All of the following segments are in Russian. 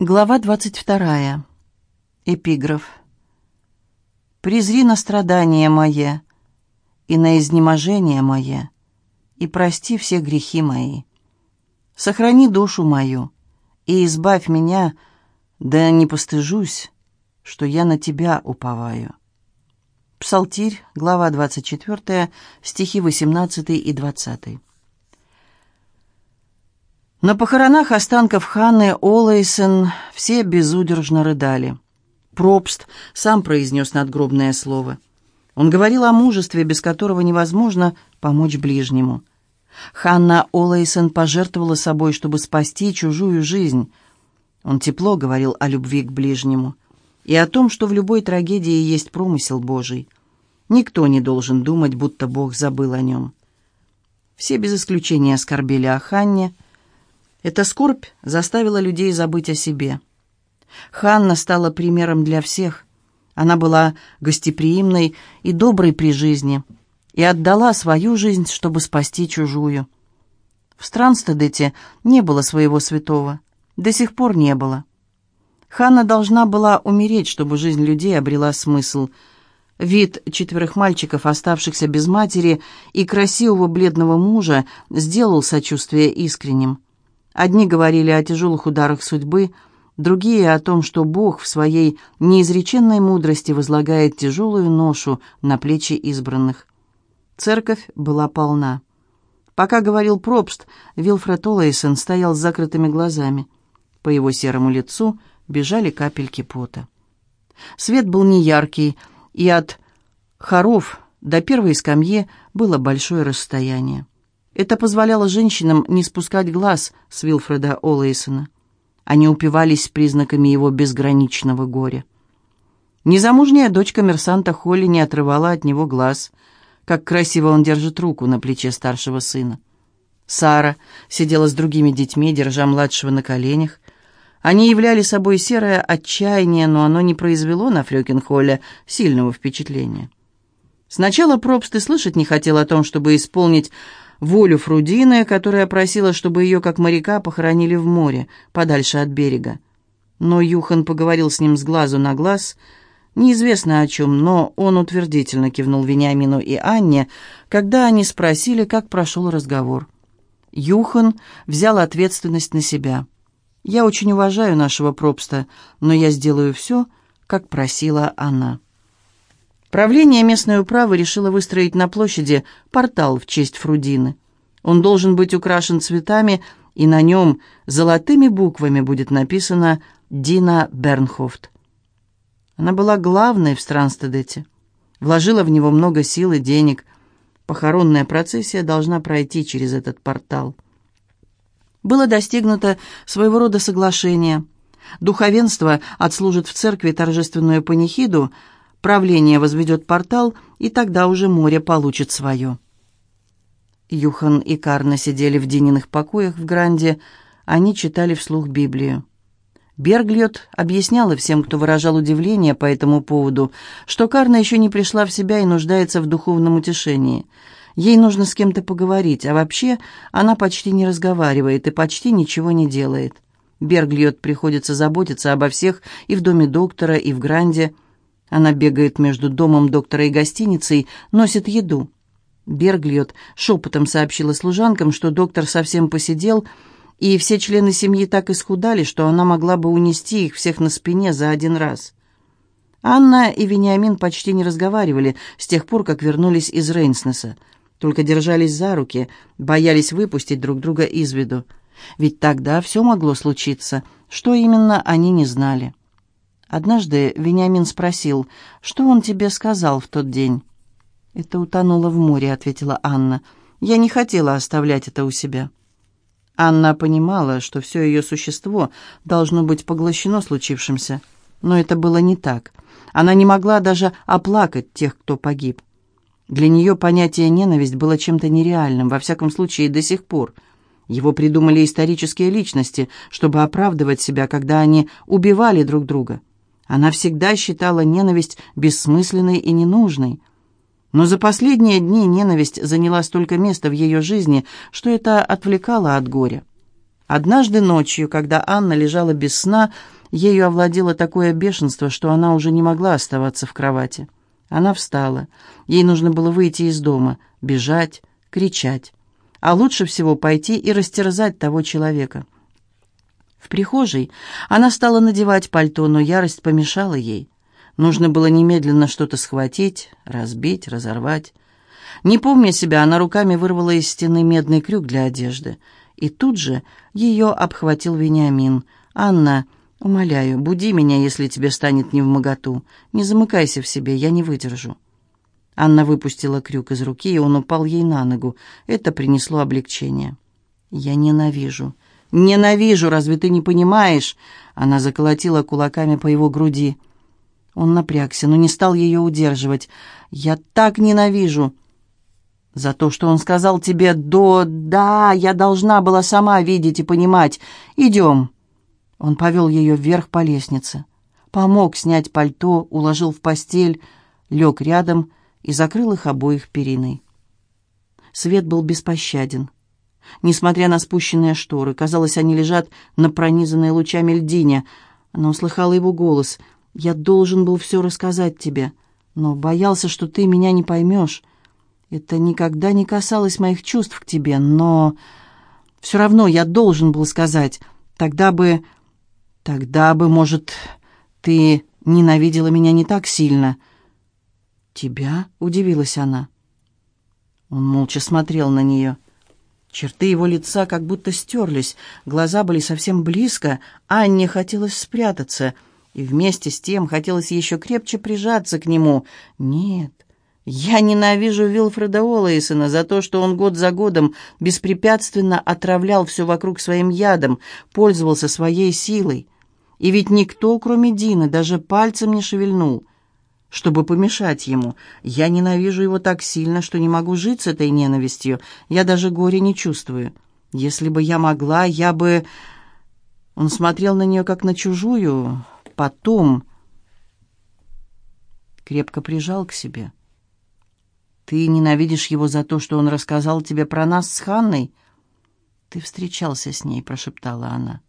Глава 22. Эпиграф. «Презри на страдания мое и на изнеможение мое, и прости все грехи мои. Сохрани душу мою и избавь меня, да не постыжусь, что я на тебя уповаю». Псалтирь, глава 24, стихи 18 и 20. На похоронах останков Ханны Олэйсен все безудержно рыдали. Пробст сам произнес надгробное слово. Он говорил о мужестве, без которого невозможно помочь ближнему. Ханна Олэйсен пожертвовала собой, чтобы спасти чужую жизнь. Он тепло говорил о любви к ближнему и о том, что в любой трагедии есть промысел Божий. Никто не должен думать, будто Бог забыл о нем. Все без исключения оскорбили о Ханне – эта скорбь заставила людей забыть о себе. Ханна стала примером для всех. Она была гостеприимной и доброй при жизни и отдала свою жизнь, чтобы спасти чужую. В Странстедете не было своего святого. До сих пор не было. Ханна должна была умереть, чтобы жизнь людей обрела смысл. Вид четверых мальчиков, оставшихся без матери, и красивого бледного мужа сделал сочувствие искренним. Одни говорили о тяжелых ударах судьбы, другие о том, что Бог в своей неизреченной мудрости возлагает тяжелую ношу на плечи избранных. Церковь была полна. Пока говорил Пробст, Вилфред Олэйсон стоял с закрытыми глазами. По его серому лицу бежали капельки пота. Свет был неяркий, и от хоров до первой скамьи было большое расстояние. Это позволяло женщинам не спускать глаз с Вилфреда Олэйсона. Они упивались признаками его безграничного горя. Незамужняя дочь коммерсанта Холли не отрывала от него глаз, как красиво он держит руку на плече старшего сына. Сара сидела с другими детьми, держа младшего на коленях. Они являли собой серое отчаяние, но оно не произвело на Фрёкинхолле сильного впечатления. Сначала Пробст и слышать не хотел о том, чтобы исполнить волю Фрудины, которая просила, чтобы ее, как моряка, похоронили в море, подальше от берега. Но Юхан поговорил с ним с глазу на глаз, неизвестно о чем, но он утвердительно кивнул Вениамину и Анне, когда они спросили, как прошел разговор. Юхан взял ответственность на себя. «Я очень уважаю нашего пропста, но я сделаю все, как просила она». Правление местной управы решило выстроить на площади портал в честь Фрудины. Он должен быть украшен цветами, и на нем золотыми буквами будет написано «Дина Бернхофт». Она была главной в Странстедете, вложила в него много сил и денег. Похоронная процессия должна пройти через этот портал. Было достигнуто своего рода соглашение. Духовенство отслужит в церкви торжественную панихиду – Правление возведет портал, и тогда уже море получит свое. Юхан и Карна сидели в Дининых покоях в Гранде. Они читали вслух Библию. Берглиот объясняла всем, кто выражал удивление по этому поводу, что Карна еще не пришла в себя и нуждается в духовном утешении. Ей нужно с кем-то поговорить, а вообще она почти не разговаривает и почти ничего не делает. Берглиот приходится заботиться обо всех и в доме доктора, и в Гранде – она бегает между домом доктора и гостиницей, носит еду. Берглиот шепотом сообщила служанкам, что доктор совсем посидел, и все члены семьи так исхудали, что она могла бы унести их всех на спине за один раз. Анна и Вениамин почти не разговаривали с тех пор, как вернулись из Рейнснеса, только держались за руки, боялись выпустить друг друга из виду. Ведь тогда все могло случиться, что именно они не знали. Однажды Вениамин спросил, что он тебе сказал в тот день. «Это утонуло в море», — ответила Анна. «Я не хотела оставлять это у себя». Анна понимала, что все ее существо должно быть поглощено случившимся. Но это было не так. Она не могла даже оплакать тех, кто погиб. Для нее понятие «ненависть» было чем-то нереальным, во всяком случае до сих пор. Его придумали исторические личности, чтобы оправдывать себя, когда они убивали друг друга. Она всегда считала ненависть бессмысленной и ненужной. Но за последние дни ненависть заняла столько места в ее жизни, что это отвлекало от горя. Однажды ночью, когда Анна лежала без сна, ею овладело такое бешенство, что она уже не могла оставаться в кровати. Она встала. Ей нужно было выйти из дома, бежать, кричать. А лучше всего пойти и растерзать того человека. В прихожей она стала надевать пальто, но ярость помешала ей. Нужно было немедленно что-то схватить, разбить, разорвать. Не помня себя, она руками вырвала из стены медный крюк для одежды. И тут же ее обхватил Вениамин. «Анна, умоляю, буди меня, если тебе станет невмоготу. Не замыкайся в себе, я не выдержу». Анна выпустила крюк из руки, и он упал ей на ногу. Это принесло облегчение. «Я ненавижу. Ненавижу, разве ты не понимаешь?» Она заколотила кулаками по его груди. Он напрягся, но не стал ее удерживать. «Я так ненавижу!» «За то, что он сказал тебе «до...» «Да, я должна была сама видеть и понимать. Идем!» Он повел ее вверх по лестнице. Помог снять пальто, уложил в постель, лег рядом и закрыл их обоих периной. Свет был беспощаден. Несмотря на спущенные шторы, казалось, они лежат на пронизанной лучами льдине. Она услыхала его голос. «Я должен был все рассказать тебе, но боялся, что ты меня не поймешь. Это никогда не касалось моих чувств к тебе, но все равно я должен был сказать. Тогда бы... Тогда бы, может, ты ненавидела меня не так сильно». «Тебя?» — удивилась она. Он молча смотрел на нее. Черты его лица как будто стерлись, глаза были совсем близко, Анне хотелось спрятаться, и вместе с тем хотелось еще крепче прижаться к нему. «Нет, я ненавижу Вилфреда Олэйсона за то, что он год за годом беспрепятственно отравлял все вокруг своим ядом, пользовался своей силой. И ведь никто, кроме Дины, даже пальцем не шевельнул чтобы помешать ему. Я ненавижу его так сильно, что не могу жить с этой ненавистью. Я даже горя не чувствую. Если бы я могла, я бы...» Он смотрел на нее, как на чужую. Потом крепко прижал к себе. «Ты ненавидишь его за то, что он рассказал тебе про нас с Ханной?» «Ты встречался с ней», — прошептала она.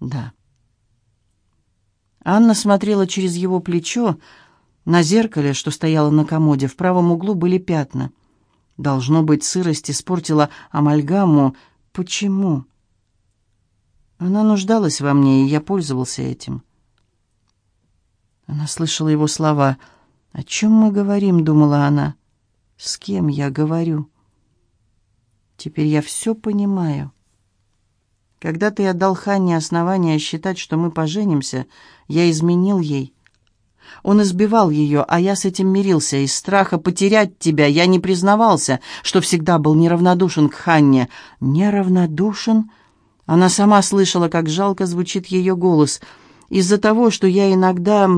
«Да». Анна смотрела через его плечо. На зеркале, что стояло на комоде, в правом углу были пятна. Должно быть, сырость испортила амальгаму. Почему? Она нуждалась во мне, и я пользовался этим. Она слышала его слова. «О чем мы говорим?» — думала она. «С кем я говорю?» «Теперь я все понимаю». Когда ты отдал Ханне основания считать, что мы поженимся, я изменил ей. Он избивал ее, а я с этим мирился. Из страха потерять тебя я не признавался, что всегда был неравнодушен к Ханне. Неравнодушен? Она сама слышала, как жалко звучит ее голос. Из-за того, что я иногда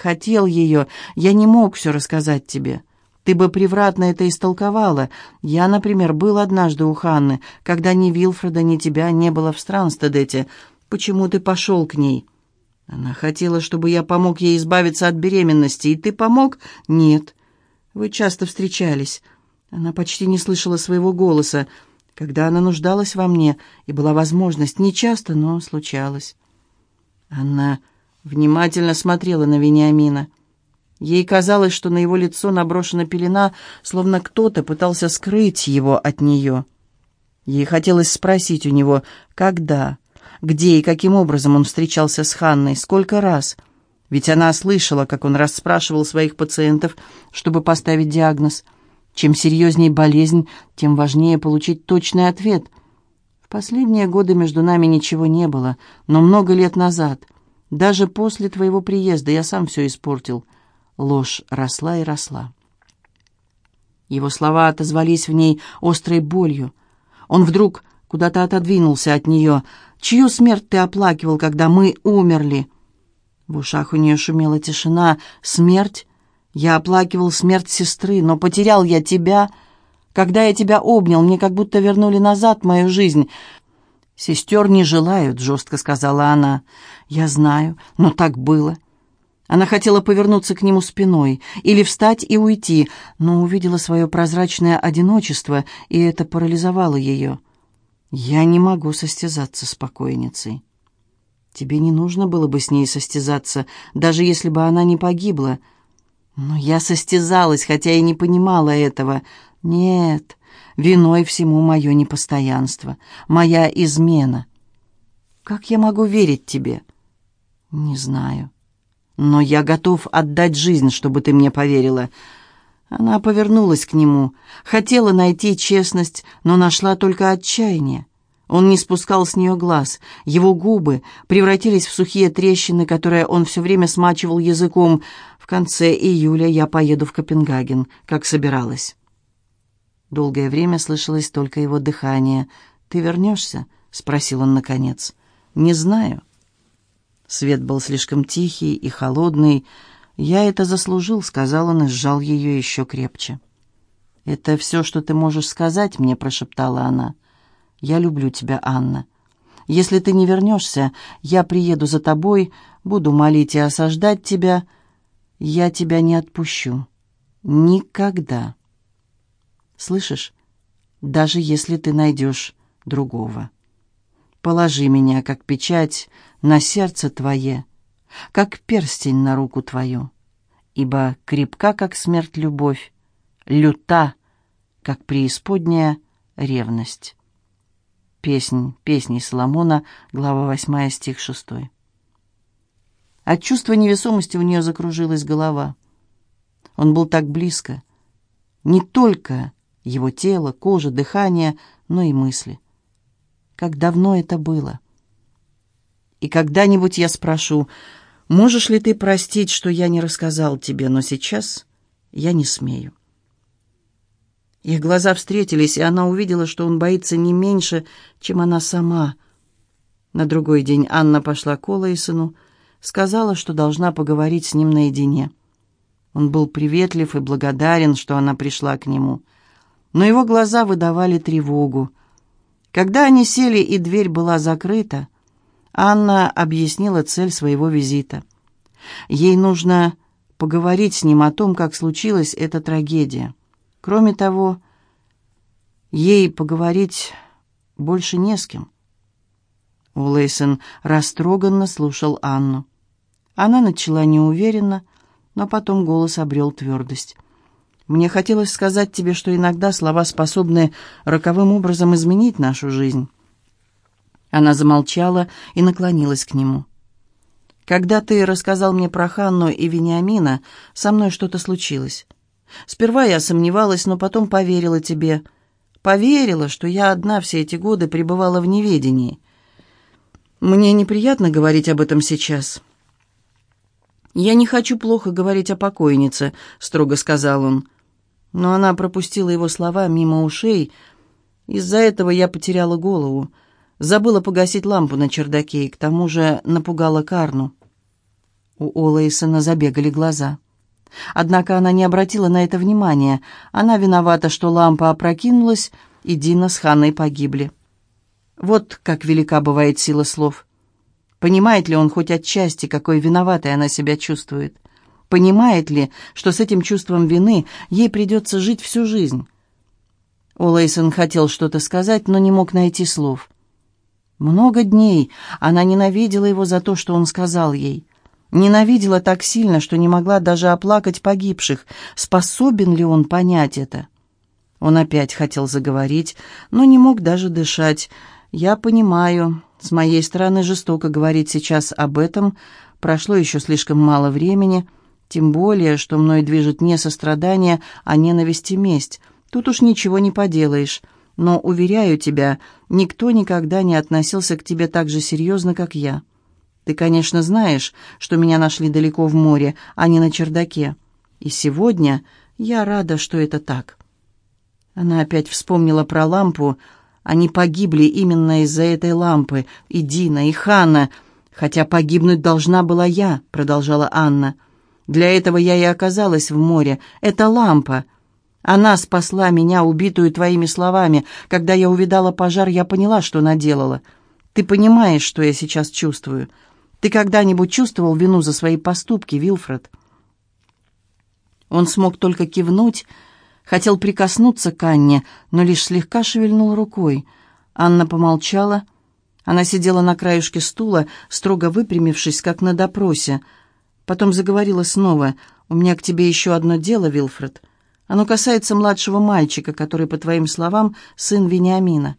хотел ее, я не мог все рассказать тебе. Ты бы превратно это истолковала. Я, например, был однажды у Ханны, когда ни Вилфреда, ни тебя не было в Странстедете. Почему ты пошел к ней?» «Она хотела, чтобы я помог ей избавиться от беременности. И ты помог?» «Нет. Вы часто встречались». Она почти не слышала своего голоса. Когда она нуждалась во мне, и была возможность, не часто, но случалось. Она внимательно смотрела на Вениамина. Ей казалось, что на его лицо наброшена пелена, словно кто-то пытался скрыть его от нее. Ей хотелось спросить у него, когда, где и каким образом он встречался с Ханной, сколько раз. Ведь она слышала, как он расспрашивал своих пациентов, чтобы поставить диагноз. Чем серьезнее болезнь, тем важнее получить точный ответ. В последние годы между нами ничего не было, но много лет назад, даже после твоего приезда, я сам все испортил. Ложь росла и росла. Его слова отозвались в ней острой болью. Он вдруг куда-то отодвинулся от нее. «Чью смерть ты оплакивал, когда мы умерли?» В ушах у нее шумела тишина. «Смерть? Я оплакивал смерть сестры, но потерял я тебя. Когда я тебя обнял, мне как будто вернули назад мою жизнь». «Сестер не желают», — жестко сказала она. «Я знаю, но так было. Она хотела повернуться к нему спиной или встать и уйти, но увидела свое прозрачное одиночество, и это парализовало ее. Я не могу состязаться с покойницей. Тебе не нужно было бы с ней состязаться, даже если бы она не погибла. Но я состязалась, хотя и не понимала этого. Нет, виной всему мое непостоянство, моя измена. Как я могу верить тебе? Не знаю. Но я готов отдать жизнь, чтобы ты мне поверила. Она повернулась к нему, хотела найти честность, но нашла только отчаяние. Он не спускал с нее глаз. Его губы превратились в сухие трещины, которые он все время смачивал языком. В конце июля я поеду в Копенгаген, как собиралась. Долгое время слышалось только его дыхание. «Ты вернешься?» — спросил он наконец. «Не знаю». Свет был слишком тихий и холодный, «Я это заслужил», — сказал он и сжал ее еще крепче. «Это все, что ты можешь сказать мне», — прошептала она. «Я люблю тебя, Анна. Если ты не вернешься, я приеду за тобой, буду молить и осаждать тебя. Я тебя не отпущу. Никогда. Слышишь? Даже если ты найдешь другого. Положи меня, как печать, на сердце твое» как перстень на руку твою, ибо крепка, как смерть, любовь, люта, как преисподняя ревность. Песнь, песни Соломона, глава 8, стих 6. От чувства невесомости у нее закружилась голова. Он был так близко. Не только его тело, кожа, дыхание, но и мысли. Как давно это было? И когда-нибудь я спрошу, Можешь ли ты простить, что я не рассказал тебе, но сейчас я не смею?» Их глаза встретились, и она увидела, что он боится не меньше, чем она сама. На другой день Анна пошла к Олэйсону, сказала, что должна поговорить с ним наедине. Он был приветлив и благодарен, что она пришла к нему. Но его глаза выдавали тревогу. Когда они сели и дверь была закрыта, Анна объяснила цель своего визита. Ей нужно поговорить с ним о том, как случилась эта трагедия. Кроме того, ей поговорить больше не с кем. Улейсон растроганно слушал Анну. Она начала неуверенно, но потом голос обрел твердость. «Мне хотелось сказать тебе, что иногда слова способны роковым образом изменить нашу жизнь». Она замолчала и наклонилась к нему. «Когда ты рассказал мне про Ханну и Вениамина, со мной что-то случилось. Сперва я сомневалась, но потом поверила тебе. Поверила, что я одна все эти годы пребывала в неведении. Мне неприятно говорить об этом сейчас». «Я не хочу плохо говорить о покойнице», — строго сказал он. Но она пропустила его слова мимо ушей. Из-за этого я потеряла голову. Забыла погасить лампу на чердаке и к тому же напугала Карну. У Олэйсона забегали глаза. Однако она не обратила на это внимания. Она виновата, что лампа опрокинулась, и Дина с Ханной погибли. Вот как велика бывает сила слов. Понимает ли он хоть отчасти, какой виноватой она себя чувствует? Понимает ли, что с этим чувством вины ей придется жить всю жизнь? Олэйсон хотел что-то сказать, но не мог найти слов. Много дней она ненавидела его за то, что он сказал ей. Ненавидела так сильно, что не могла даже оплакать погибших. Способен ли он понять это? Он опять хотел заговорить, но не мог даже дышать. «Я понимаю, с моей стороны жестоко говорить сейчас об этом. Прошло еще слишком мало времени, тем более, что мной движет не сострадание, а ненависть и месть. Тут уж ничего не поделаешь но, уверяю тебя, никто никогда не относился к тебе так же серьезно, как я. Ты, конечно, знаешь, что меня нашли далеко в море, а не на чердаке. И сегодня я рада, что это так». Она опять вспомнила про лампу. Они погибли именно из-за этой лампы, и Дина, и Ханна. «Хотя погибнуть должна была я», — продолжала Анна. «Для этого я и оказалась в море. Это лампа. Она спасла меня, убитую твоими словами. Когда я увидала пожар, я поняла, что наделала. Ты понимаешь, что я сейчас чувствую. Ты когда-нибудь чувствовал вину за свои поступки, Вилфред?» Он смог только кивнуть, хотел прикоснуться к Анне, но лишь слегка шевельнул рукой. Анна помолчала. Она сидела на краюшке стула, строго выпрямившись, как на допросе. Потом заговорила снова. «У меня к тебе еще одно дело, Вилфред. Оно касается младшего мальчика, который, по твоим словам, сын Вениамина.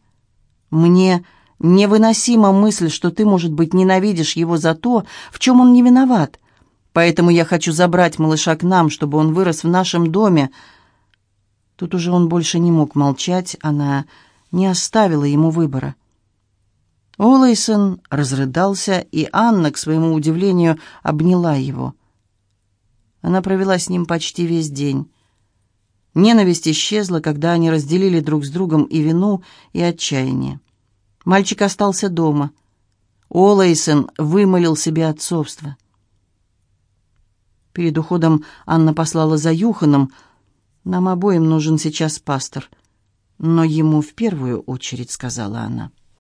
Мне невыносима мысль, что ты, может быть, ненавидишь его за то, в чем он не виноват. Поэтому я хочу забрать малыша к нам, чтобы он вырос в нашем доме». Тут уже он больше не мог молчать, она не оставила ему выбора. Олэйсон разрыдался, и Анна, к своему удивлению, обняла его. Она провела с ним почти весь день. Ненависть исчезла, когда они разделили друг с другом и вину, и отчаяние. Мальчик остался дома. Олэйсон вымолил себе отцовство. Перед уходом Анна послала за Юханом. «Нам обоим нужен сейчас пастор». «Но ему в первую очередь», — сказала она.